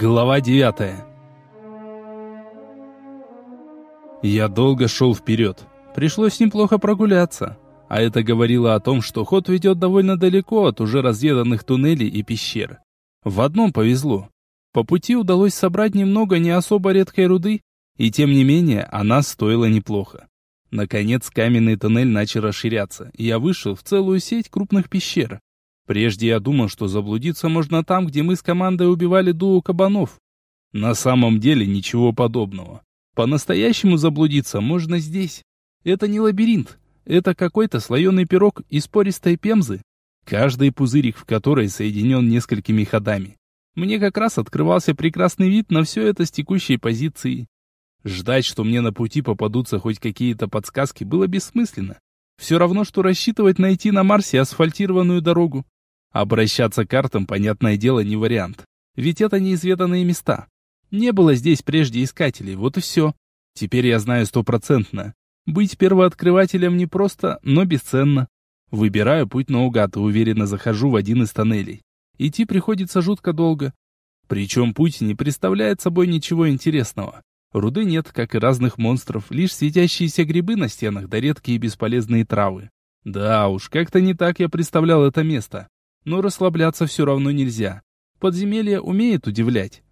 Глава девятая. Я долго шел вперед. Пришлось неплохо прогуляться. А это говорило о том, что ход ведет довольно далеко от уже разведанных туннелей и пещер. В одном повезло. По пути удалось собрать немного не особо редкой руды, и тем не менее она стоила неплохо. Наконец каменный туннель начал расширяться, и я вышел в целую сеть крупных пещер. Прежде я думал, что заблудиться можно там, где мы с командой убивали дуо кабанов. На самом деле ничего подобного. По-настоящему заблудиться можно здесь. Это не лабиринт, это какой-то слоеный пирог из пористой пемзы, каждый пузырик в которой соединен несколькими ходами. Мне как раз открывался прекрасный вид на все это с текущей позиции. Ждать, что мне на пути попадутся хоть какие-то подсказки, было бессмысленно. Все равно, что рассчитывать найти на Марсе асфальтированную дорогу. Обращаться к картам, понятное дело, не вариант. Ведь это неизведанные места. Не было здесь прежде искателей, вот и все. Теперь я знаю стопроцентно. Быть первооткрывателем не просто, но бесценно. Выбираю путь наугад и уверенно захожу в один из тоннелей. Идти приходится жутко долго. Причем путь не представляет собой ничего интересного. Руды нет, как и разных монстров, лишь светящиеся грибы на стенах да редкие бесполезные травы. Да уж, как-то не так я представлял это место. Но расслабляться все равно нельзя. Подземелье умеет удивлять.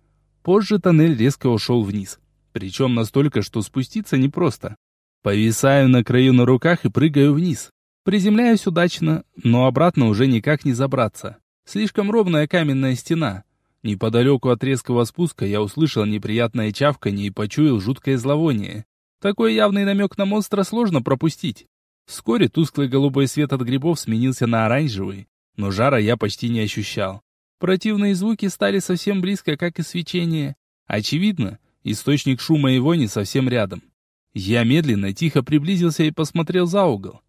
Позже тоннель резко ушел вниз. Причем настолько, что спуститься непросто. Повисаю на краю на руках и прыгаю вниз. Приземляюсь удачно, но обратно уже никак не забраться. Слишком ровная каменная стена. Неподалеку от резкого спуска я услышал неприятное чавканье и почуял жуткое зловоние. Такой явный намек на монстра сложно пропустить. Вскоре тусклый голубой свет от грибов сменился на оранжевый, но жара я почти не ощущал. Противные звуки стали совсем близко, как и свечение. Очевидно, источник шума и вони совсем рядом. Я медленно, тихо приблизился и посмотрел за угол.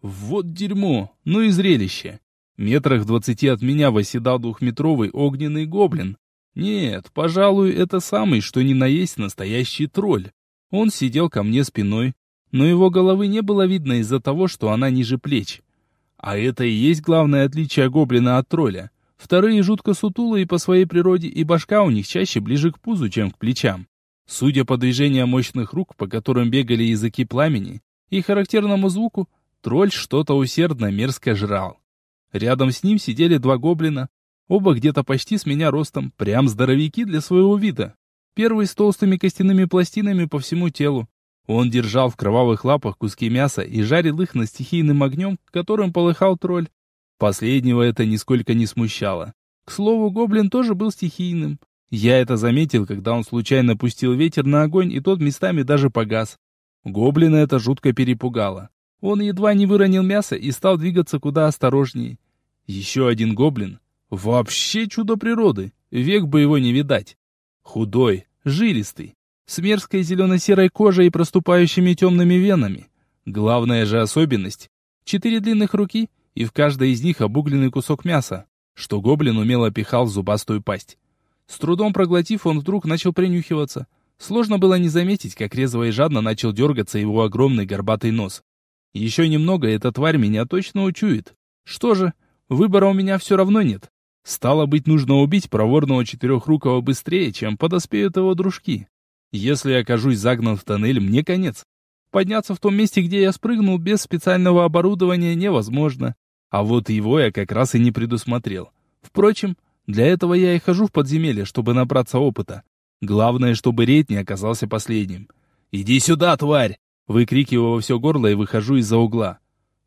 Вот дерьмо, ну и зрелище. Метрах двадцати от меня восседал двухметровый огненный гоблин. Нет, пожалуй, это самый, что ни на есть настоящий тролль. Он сидел ко мне спиной, но его головы не было видно из-за того, что она ниже плеч. А это и есть главное отличие гоблина от тролля. Вторые жутко сутулые по своей природе, и башка у них чаще ближе к пузу, чем к плечам. Судя по движениям мощных рук, по которым бегали языки пламени, и характерному звуку, тролль что-то усердно мерзко жрал. Рядом с ним сидели два гоблина, оба где-то почти с меня ростом, прям здоровяки для своего вида. Первый с толстыми костяными пластинами по всему телу, он держал в кровавых лапах куски мяса и жарил их над стихийным огнем, которым полыхал тролль. Последнего это нисколько не смущало. К слову, гоблин тоже был стихийным. Я это заметил, когда он случайно пустил ветер на огонь, и тот местами даже погас. Гоблина это жутко перепугало. Он едва не выронил мясо и стал двигаться куда осторожнее. Еще один гоблин. Вообще чудо природы. Век бы его не видать. Худой, жилистый, с мерзкой зелено-серой кожей и проступающими темными венами. Главная же особенность — четыре длинных руки, и в каждой из них обугленный кусок мяса, что гоблин умело пихал в зубастую пасть. С трудом проглотив, он вдруг начал принюхиваться. Сложно было не заметить, как резво и жадно начал дергаться его огромный горбатый нос. Еще немного, эта тварь меня точно учует. Что же, выбора у меня все равно нет. Стало быть, нужно убить проворного четырехрукого быстрее, чем подоспеют его дружки. Если я окажусь загнан в тоннель, мне конец. Подняться в том месте, где я спрыгнул, без специального оборудования невозможно. А вот его я как раз и не предусмотрел. Впрочем, для этого я и хожу в подземелье, чтобы набраться опыта. Главное, чтобы рейд не оказался последним. «Иди сюда, тварь!» Выкрикиваю во все горло и выхожу из-за угла.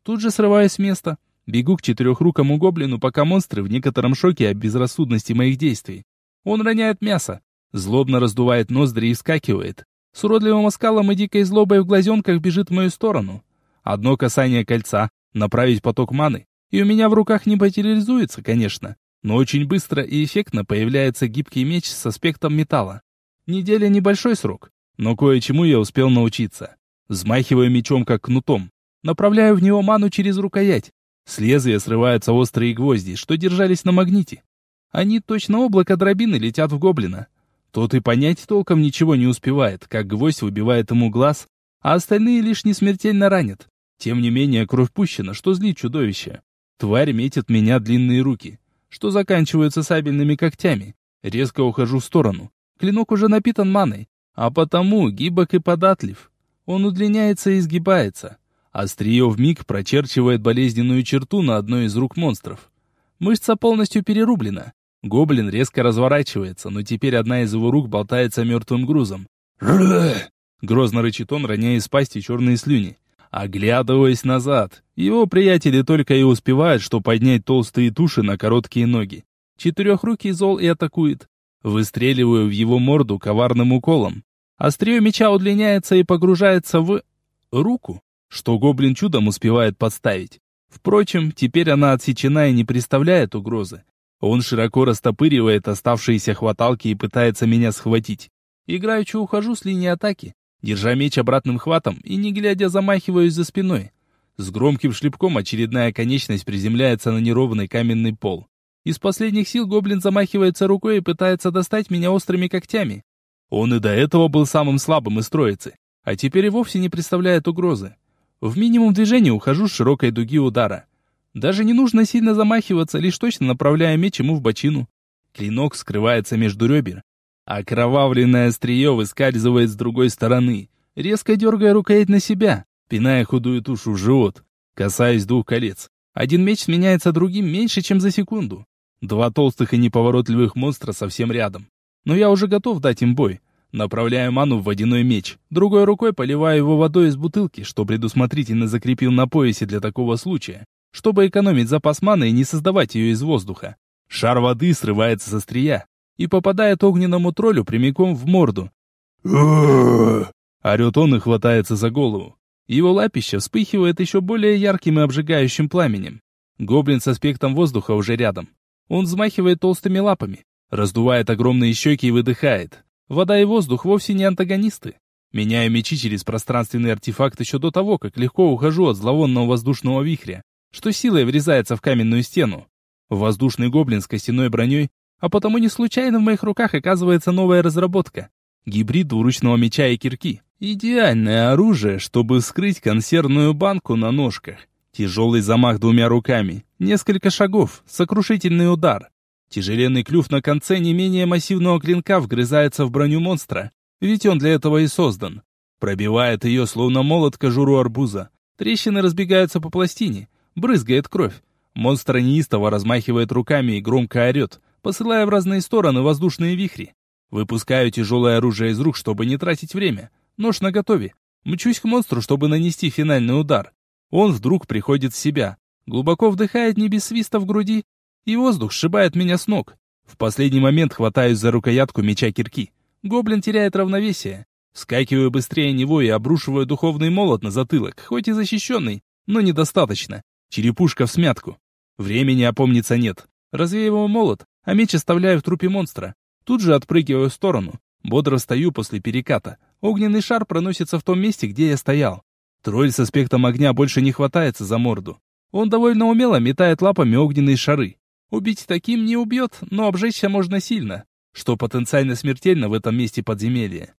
Тут же срываюсь с места. Бегу к четырехрукому гоблину, пока монстры в некотором шоке от безрассудности моих действий. Он роняет мясо, Злобно раздувает ноздри и вскакивает. С уродливым оскалом и дикой злобой в глазенках бежит в мою сторону. Одно касание кольца, направить поток маны, и у меня в руках не материализуется, конечно, но очень быстро и эффектно появляется гибкий меч с аспектом металла. Неделя небольшой срок, но кое-чему я успел научиться. Взмахиваю мечом как кнутом, направляю в него ману через рукоять. С лезвия срываются острые гвозди, что держались на магните. Они точно облако дробины летят в гоблина. Тот и понять толком ничего не успевает, как гвоздь выбивает ему глаз, а остальные лишь не смертельно ранят. Тем не менее, кровь пущена, что злит чудовище. Тварь метит меня длинные руки, что заканчиваются сабельными когтями. Резко ухожу в сторону. Клинок уже напитан маной, а потому гибок и податлив. Он удлиняется и изгибается. Острие вмиг прочерчивает болезненную черту на одной из рук монстров. Мышца полностью перерублена. Гоблин резко разворачивается, но теперь одна из его рук болтается мертвым грузом. Грозно рычит он, роняя из пасти черные слюни. Оглядываясь назад, его приятели только и успевают, что поднять толстые туши на короткие ноги. Четырехрукий зол и атакует. Выстреливаю в его морду коварным уколом. Острие меча удлиняется и погружается в... руку, что гоблин чудом успевает подставить. Впрочем, теперь она отсечена и не представляет угрозы. Он широко растопыривает оставшиеся хваталки и пытается меня схватить. Играючи ухожу с линии атаки, держа меч обратным хватом и не глядя замахиваюсь за спиной. С громким шлепком очередная конечность приземляется на неровный каменный пол. Из последних сил гоблин замахивается рукой и пытается достать меня острыми когтями. Он и до этого был самым слабым из троицы, а теперь и вовсе не представляет угрозы. В минимум движения ухожу с широкой дуги удара. Даже не нужно сильно замахиваться, лишь точно направляя меч ему в бочину. Клинок скрывается между ребер, Окровавленное острие выскальзывает с другой стороны, резко дергая рукоять на себя, пиная худую тушу в живот, касаясь двух колец. Один меч сменяется другим меньше, чем за секунду. Два толстых и неповоротливых монстра совсем рядом. Но я уже готов дать им бой. Направляю ману в водяной меч, другой рукой поливаю его водой из бутылки, что предусмотрительно закрепил на поясе для такого случая, чтобы экономить запас маны и не создавать ее из воздуха. Шар воды срывается со острия, и попадает огненному троллю прямиком в морду. Орет он и хватается за голову. Его лапище вспыхивает еще более ярким и обжигающим пламенем. Гоблин с аспектом воздуха уже рядом. Он взмахивает толстыми лапами, раздувает огромные щеки и выдыхает. Вода и воздух вовсе не антагонисты. Меняю мечи через пространственный артефакт еще до того, как легко ухожу от зловонного воздушного вихря, что силой врезается в каменную стену. Воздушный гоблин с костяной броней а потому не случайно в моих руках оказывается новая разработка. Гибрид двуручного меча и кирки. Идеальное оружие, чтобы вскрыть консервную банку на ножках. Тяжелый замах двумя руками. Несколько шагов. Сокрушительный удар. Тяжеленный клюв на конце не менее массивного клинка вгрызается в броню монстра. Ведь он для этого и создан. Пробивает ее, словно молот кожуру арбуза. Трещины разбегаются по пластине. Брызгает кровь. Монстр неистово размахивает руками и громко орет посылая в разные стороны воздушные вихри. Выпускаю тяжелое оружие из рук, чтобы не тратить время. Нож наготове. Мчусь к монстру, чтобы нанести финальный удар. Он вдруг приходит в себя. Глубоко вдыхает не без свиста в груди, и воздух сшибает меня с ног. В последний момент хватаюсь за рукоятку меча кирки. Гоблин теряет равновесие. Скакиваю быстрее него и обрушиваю духовный молот на затылок, хоть и защищенный, но недостаточно. Черепушка в смятку. Времени опомниться нет. Развеиваю молот, а меч оставляю в трупе монстра. Тут же отпрыгиваю в сторону. Бодро стою после переката. Огненный шар проносится в том месте, где я стоял. Тролль с аспектом огня больше не хватается за морду. Он довольно умело метает лапами огненные шары. Убить таким не убьет, но обжечься можно сильно, что потенциально смертельно в этом месте подземелья.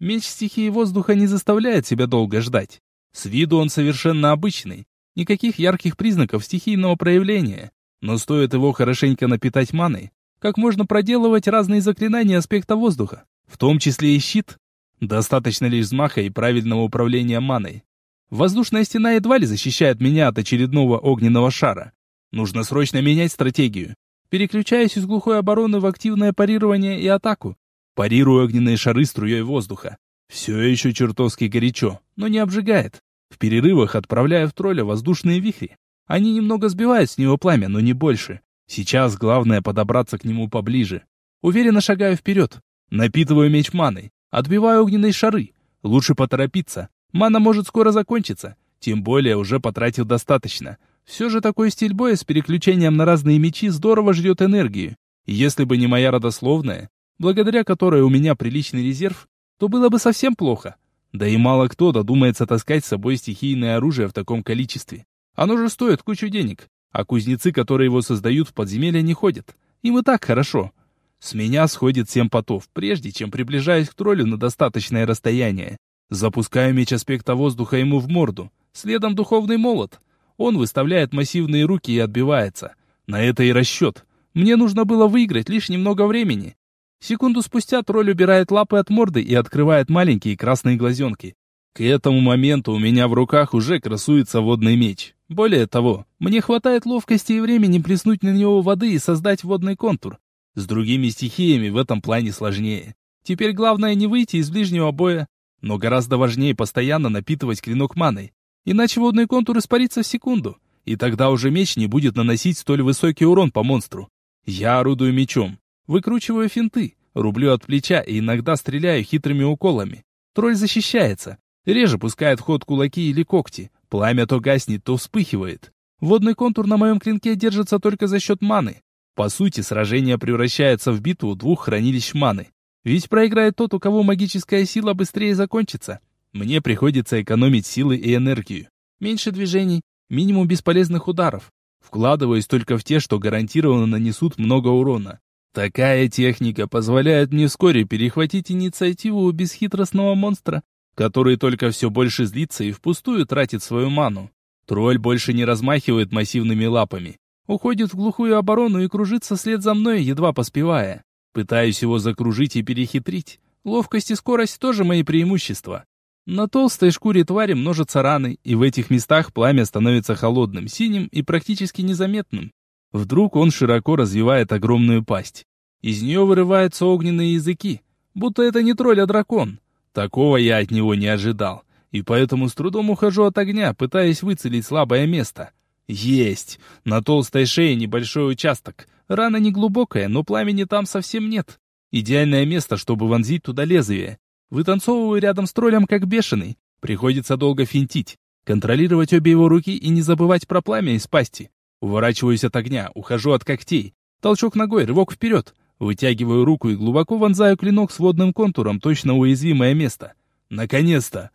Меч стихии воздуха не заставляет себя долго ждать. С виду он совершенно обычный. Никаких ярких признаков стихийного проявления. Но стоит его хорошенько напитать маной, как можно проделывать разные заклинания аспекта воздуха, в том числе и щит. Достаточно лишь взмаха и правильного управления маной. Воздушная стена едва ли защищает меня от очередного огненного шара. Нужно срочно менять стратегию. Переключаюсь из глухой обороны в активное парирование и атаку. Парирую огненные шары струей воздуха. Все еще чертовски горячо, но не обжигает. В перерывах отправляю в тролля воздушные вихри. Они немного сбивают с него пламя, но не больше. Сейчас главное подобраться к нему поближе. Уверенно шагаю вперед. Напитываю меч маной. Отбиваю огненные шары. Лучше поторопиться. Мана может скоро закончиться. Тем более уже потратил достаточно. Все же такой стиль боя с переключением на разные мечи здорово жрет энергию. если бы не моя родословная, благодаря которой у меня приличный резерв, то было бы совсем плохо. Да и мало кто додумается таскать с собой стихийное оружие в таком количестве. Оно же стоит кучу денег, а кузнецы, которые его создают, в подземелья не ходят. Им и так хорошо. С меня сходит семь потов, прежде чем приближаюсь к троллю на достаточное расстояние. Запускаю меч аспекта воздуха ему в морду. Следом духовный молот. Он выставляет массивные руки и отбивается. На это и расчет. Мне нужно было выиграть лишь немного времени. Секунду спустя тролль убирает лапы от морды и открывает маленькие красные глазенки. К этому моменту у меня в руках уже красуется водный меч. Более того, мне хватает ловкости и времени плеснуть на него воды и создать водный контур. С другими стихиями в этом плане сложнее. Теперь главное не выйти из ближнего боя, но гораздо важнее постоянно напитывать клинок маной. Иначе водный контур испарится в секунду, и тогда уже меч не будет наносить столь высокий урон по монстру. Я орудую мечом, выкручиваю финты, рублю от плеча и иногда стреляю хитрыми уколами. Тролль защищается, реже пускает в ход кулаки или когти, Пламя то гаснет, то вспыхивает. Водный контур на моем клинке держится только за счет маны. По сути, сражение превращается в битву двух хранилищ маны. Ведь проиграет тот, у кого магическая сила быстрее закончится. Мне приходится экономить силы и энергию. Меньше движений, минимум бесполезных ударов. Вкладываюсь только в те, что гарантированно нанесут много урона. Такая техника позволяет мне вскоре перехватить инициативу у бесхитростного монстра который только все больше злится и впустую тратит свою ману. Тролль больше не размахивает массивными лапами. Уходит в глухую оборону и кружится след за мной, едва поспевая. Пытаюсь его закружить и перехитрить. Ловкость и скорость тоже мои преимущества. На толстой шкуре твари множатся раны, и в этих местах пламя становится холодным, синим и практически незаметным. Вдруг он широко развивает огромную пасть. Из нее вырываются огненные языки, будто это не тролль, а дракон. Такого я от него не ожидал, и поэтому с трудом ухожу от огня, пытаясь выцелить слабое место. Есть! На толстой шее небольшой участок. Рана не глубокая, но пламени там совсем нет. Идеальное место, чтобы вонзить туда лезвие. Вытанцовываю рядом с троллем как бешеный. Приходится долго финтить, контролировать обе его руки и не забывать про пламя из пасти. Уворачиваюсь от огня, ухожу от когтей. Толчок ногой, рывок вперед. Вытягиваю руку и глубоко вонзаю клинок с водным контуром, точно уязвимое место. Наконец-то!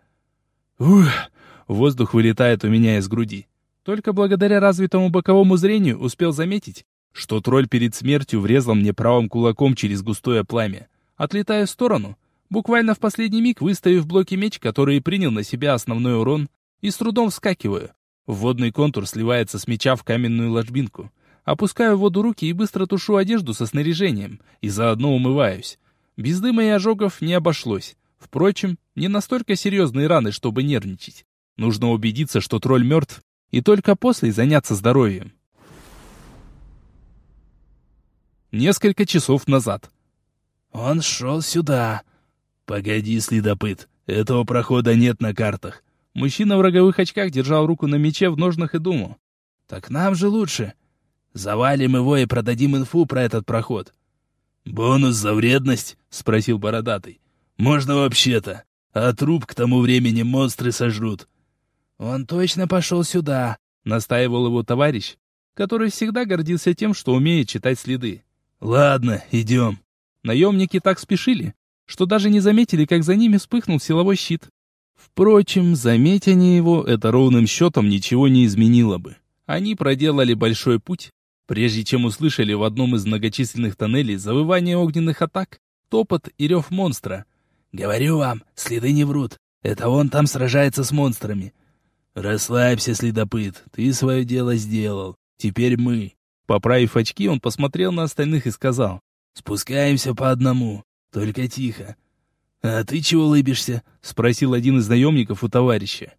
Ух! Воздух вылетает у меня из груди. Только благодаря развитому боковому зрению успел заметить, что тролль перед смертью врезал мне правым кулаком через густое пламя. Отлетаю в сторону, буквально в последний миг выставив блоки меч, который принял на себя основной урон, и с трудом вскакиваю. Водный контур сливается с меча в каменную ложбинку. Опускаю в воду руки и быстро тушу одежду со снаряжением, и заодно умываюсь. Без дыма и ожогов не обошлось. Впрочем, не настолько серьезные раны, чтобы нервничать. Нужно убедиться, что тролль мертв, и только после заняться здоровьем. Несколько часов назад. «Он шел сюда». «Погоди, следопыт, этого прохода нет на картах». Мужчина в роговых очках держал руку на мече в ножнах и думал. «Так нам же лучше. Завалим его и продадим инфу про этот проход». «Бонус за вредность?» — спросил Бородатый. «Можно вообще-то, а труп к тому времени монстры сожрут». «Он точно пошел сюда», — настаивал его товарищ, который всегда гордился тем, что умеет читать следы. «Ладно, идем». Наемники так спешили, что даже не заметили, как за ними вспыхнул силовой щит. Впрочем, заметя они его, это ровным счетом ничего не изменило бы. Они проделали большой путь, Прежде чем услышали в одном из многочисленных тоннелей завывание огненных атак, топот и рев монстра. «Говорю вам, следы не врут. Это он там сражается с монстрами». «Расслабься, следопыт, ты свое дело сделал. Теперь мы». Поправив очки, он посмотрел на остальных и сказал. «Спускаемся по одному, только тихо». «А ты чего лыбишься?» — спросил один из наемников у товарища.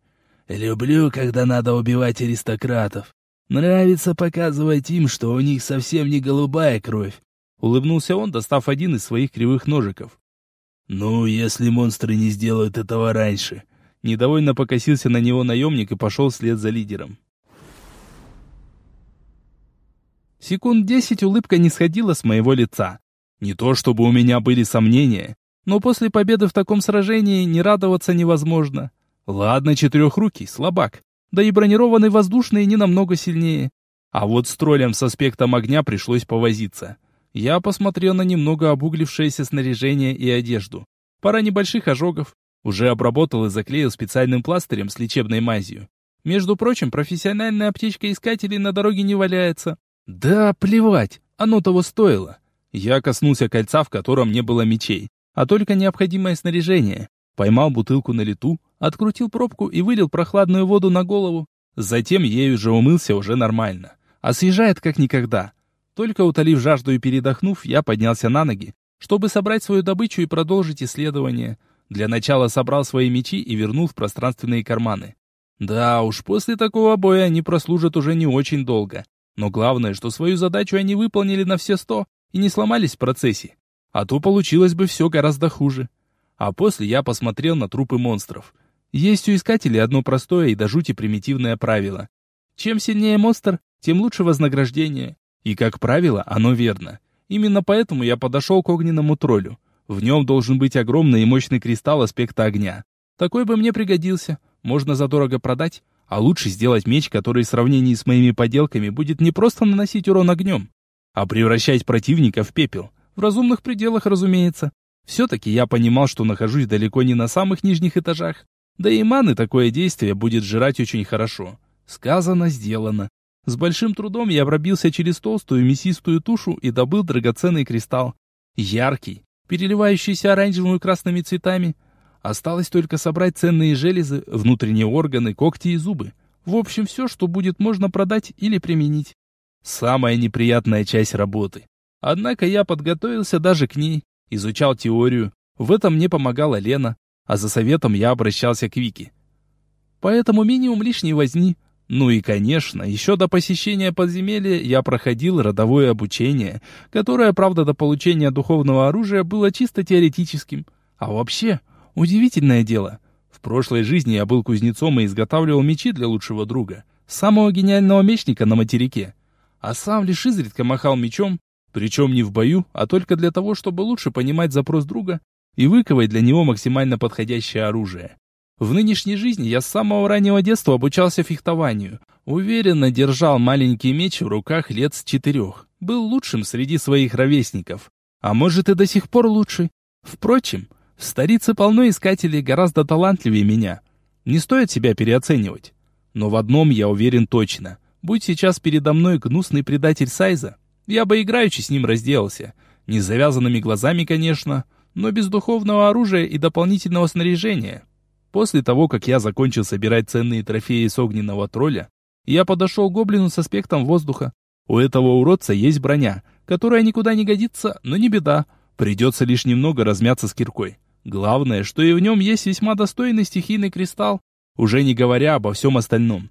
«Люблю, когда надо убивать аристократов. Нравится показывать им, что у них совсем не голубая кровь. Улыбнулся он, достав один из своих кривых ножиков. «Ну, если монстры не сделают этого раньше». Недовольно покосился на него наемник и пошел вслед за лидером. Секунд десять улыбка не сходила с моего лица. Не то чтобы у меня были сомнения, но после победы в таком сражении не радоваться невозможно. Ладно, четырехрукий, слабак да и бронированный воздушный не намного сильнее. А вот с троллем с аспектом огня пришлось повозиться. Я посмотрел на немного обуглившееся снаряжение и одежду. Пара небольших ожогов. Уже обработал и заклеил специальным пластырем с лечебной мазью. Между прочим, профессиональная аптечка искателей на дороге не валяется. Да, плевать, оно того стоило. Я коснулся кольца, в котором не было мечей, а только необходимое снаряжение. Поймал бутылку на лету, открутил пробку и вылил прохладную воду на голову. Затем ею же умылся уже нормально. Освежает как никогда. Только утолив жажду и передохнув, я поднялся на ноги, чтобы собрать свою добычу и продолжить исследование. Для начала собрал свои мечи и вернул в пространственные карманы. Да уж, после такого боя они прослужат уже не очень долго. Но главное, что свою задачу они выполнили на все сто и не сломались в процессе. А то получилось бы все гораздо хуже. А после я посмотрел на трупы монстров. Есть у искателей одно простое и до жути примитивное правило. Чем сильнее монстр, тем лучше вознаграждение. И, как правило, оно верно. Именно поэтому я подошел к огненному троллю. В нем должен быть огромный и мощный кристалл аспекта огня. Такой бы мне пригодился. Можно задорого продать, а лучше сделать меч, который в сравнении с моими поделками будет не просто наносить урон огнем, а превращать противника в пепел. В разумных пределах, разумеется. Все-таки я понимал, что нахожусь далеко не на самых нижних этажах. Да и маны такое действие будет жрать очень хорошо. Сказано, сделано. С большим трудом я пробился через толстую мясистую тушу и добыл драгоценный кристалл. Яркий, переливающийся оранжевыми и красными цветами. Осталось только собрать ценные железы, внутренние органы, когти и зубы. В общем, все, что будет можно продать или применить. Самая неприятная часть работы. Однако я подготовился даже к ней, изучал теорию. В этом мне помогала Лена, а за советом я обращался к Вике. Поэтому минимум лишней возни. Ну и, конечно, еще до посещения подземелья я проходил родовое обучение, которое, правда, до получения духовного оружия было чисто теоретическим. А вообще, удивительное дело. В прошлой жизни я был кузнецом и изготавливал мечи для лучшего друга, самого гениального мечника на материке а сам лишь изредка махал мечом, причем не в бою, а только для того, чтобы лучше понимать запрос друга и выковать для него максимально подходящее оружие. В нынешней жизни я с самого раннего детства обучался фехтованию, уверенно держал маленький меч в руках лет с четырех, был лучшим среди своих ровесников, а может и до сих пор лучший. Впрочем, в столице полно искателей гораздо талантливее меня. Не стоит себя переоценивать. Но в одном я уверен точно. Будь сейчас передо мной гнусный предатель Сайза, я бы играючи с ним разделался. Не с завязанными глазами, конечно, но без духовного оружия и дополнительного снаряжения. После того, как я закончил собирать ценные трофеи с огненного тролля, я подошел к гоблину с аспектом воздуха. У этого уродца есть броня, которая никуда не годится, но не беда. Придется лишь немного размяться с киркой. Главное, что и в нем есть весьма достойный стихийный кристалл, уже не говоря обо всем остальном.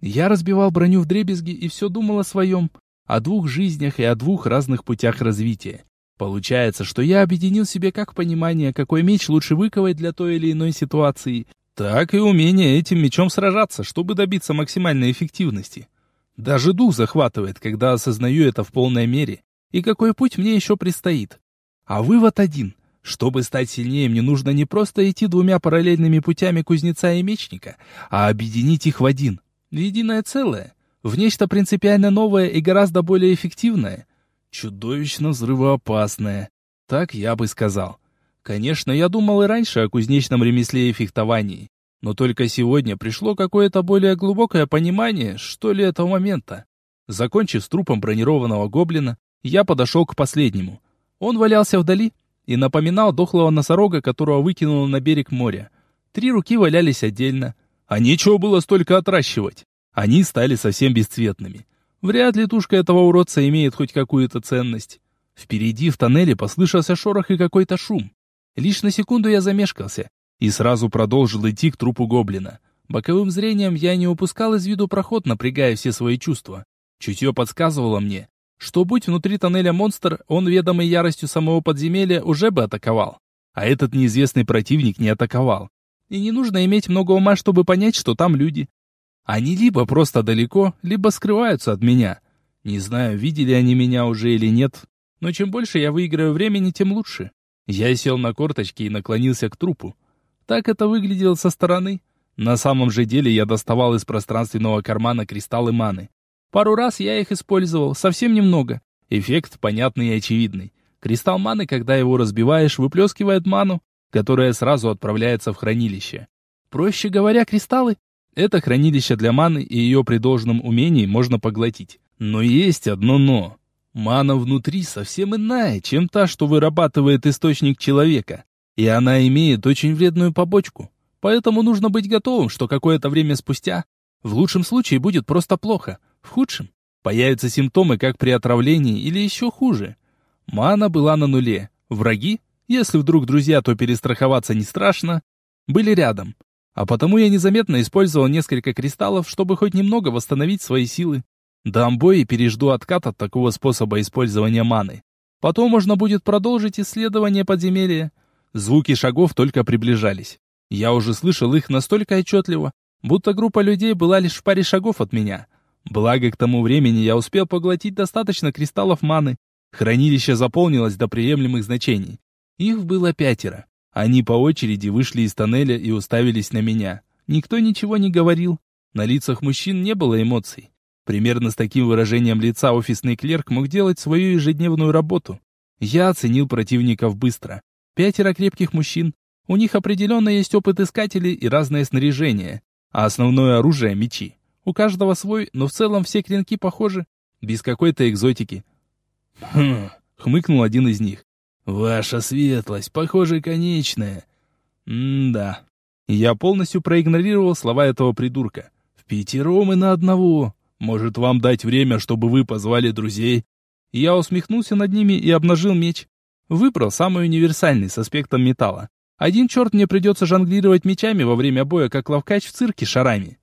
Я разбивал броню в дребезги и все думал о своем, о двух жизнях и о двух разных путях развития. Получается, что я объединил себе как понимание, какой меч лучше выковать для той или иной ситуации, так и умение этим мечом сражаться, чтобы добиться максимальной эффективности. Даже дух захватывает, когда осознаю это в полной мере, и какой путь мне еще предстоит. А вывод один. Чтобы стать сильнее, мне нужно не просто идти двумя параллельными путями кузнеца и мечника, а объединить их в один в единое целое, в нечто принципиально новое и гораздо более эффективное. Чудовищно взрывоопасное. Так я бы сказал. Конечно, я думал и раньше о кузнечном ремесле и фехтовании, но только сегодня пришло какое-то более глубокое понимание, что ли, этого момента. Закончив с трупом бронированного гоблина, я подошел к последнему. Он валялся вдали и напоминал дохлого носорога, которого выкинуло на берег моря. Три руки валялись отдельно, а нечего было столько отращивать. Они стали совсем бесцветными. Вряд ли тушка этого уродца имеет хоть какую-то ценность. Впереди в тоннеле послышался шорох и какой-то шум. Лишь на секунду я замешкался и сразу продолжил идти к трупу гоблина. Боковым зрением я не упускал из виду проход, напрягая все свои чувства. Чутье подсказывало мне, что будь внутри тоннеля монстр, он, ведомый яростью самого подземелья, уже бы атаковал. А этот неизвестный противник не атаковал. И не нужно иметь много ума, чтобы понять, что там люди. Они либо просто далеко, либо скрываются от меня. Не знаю, видели они меня уже или нет, но чем больше я выиграю времени, тем лучше. Я сел на корточки и наклонился к трупу. Так это выглядело со стороны. На самом же деле я доставал из пространственного кармана кристаллы маны. Пару раз я их использовал, совсем немного. Эффект понятный и очевидный. Кристалл маны, когда его разбиваешь, выплескивает ману, которая сразу отправляется в хранилище. Проще говоря, кристаллы — это хранилище для маны, и ее при должном умении можно поглотить. Но есть одно «но». Мана внутри совсем иная, чем та, что вырабатывает источник человека. И она имеет очень вредную побочку. Поэтому нужно быть готовым, что какое-то время спустя, в лучшем случае будет просто плохо, в худшем появятся симптомы, как при отравлении или еще хуже. Мана была на нуле, Враги, если вдруг друзья, то перестраховаться не страшно, были рядом. А потому я незаметно использовал несколько кристаллов, чтобы хоть немного восстановить свои силы. Бой и пережду откат от такого способа использования маны. Потом можно будет продолжить исследование подземелья. Звуки шагов только приближались. Я уже слышал их настолько отчетливо, будто группа людей была лишь в паре шагов от меня. Благо, к тому времени я успел поглотить достаточно кристаллов маны. Хранилище заполнилось до приемлемых значений. Их было пятеро. Они по очереди вышли из тоннеля и уставились на меня. Никто ничего не говорил. На лицах мужчин не было эмоций. Примерно с таким выражением лица офисный клерк мог делать свою ежедневную работу. Я оценил противников быстро. Пятеро крепких мужчин. У них определенно есть опыт искателей и разное снаряжение. А основное оружие — мечи. У каждого свой, но в целом все клинки похожи. Без какой-то экзотики. «Хм», — хмыкнул один из них. «Ваша светлость, похоже, конечная». «М-да». Я полностью проигнорировал слова этого придурка. «В пятером и на одного. Может, вам дать время, чтобы вы позвали друзей?» Я усмехнулся над ними и обнажил меч. Выбрал самый универсальный с аспектом металла. Один черт мне придется жонглировать мечами во время боя, как ловкач в цирке шарами.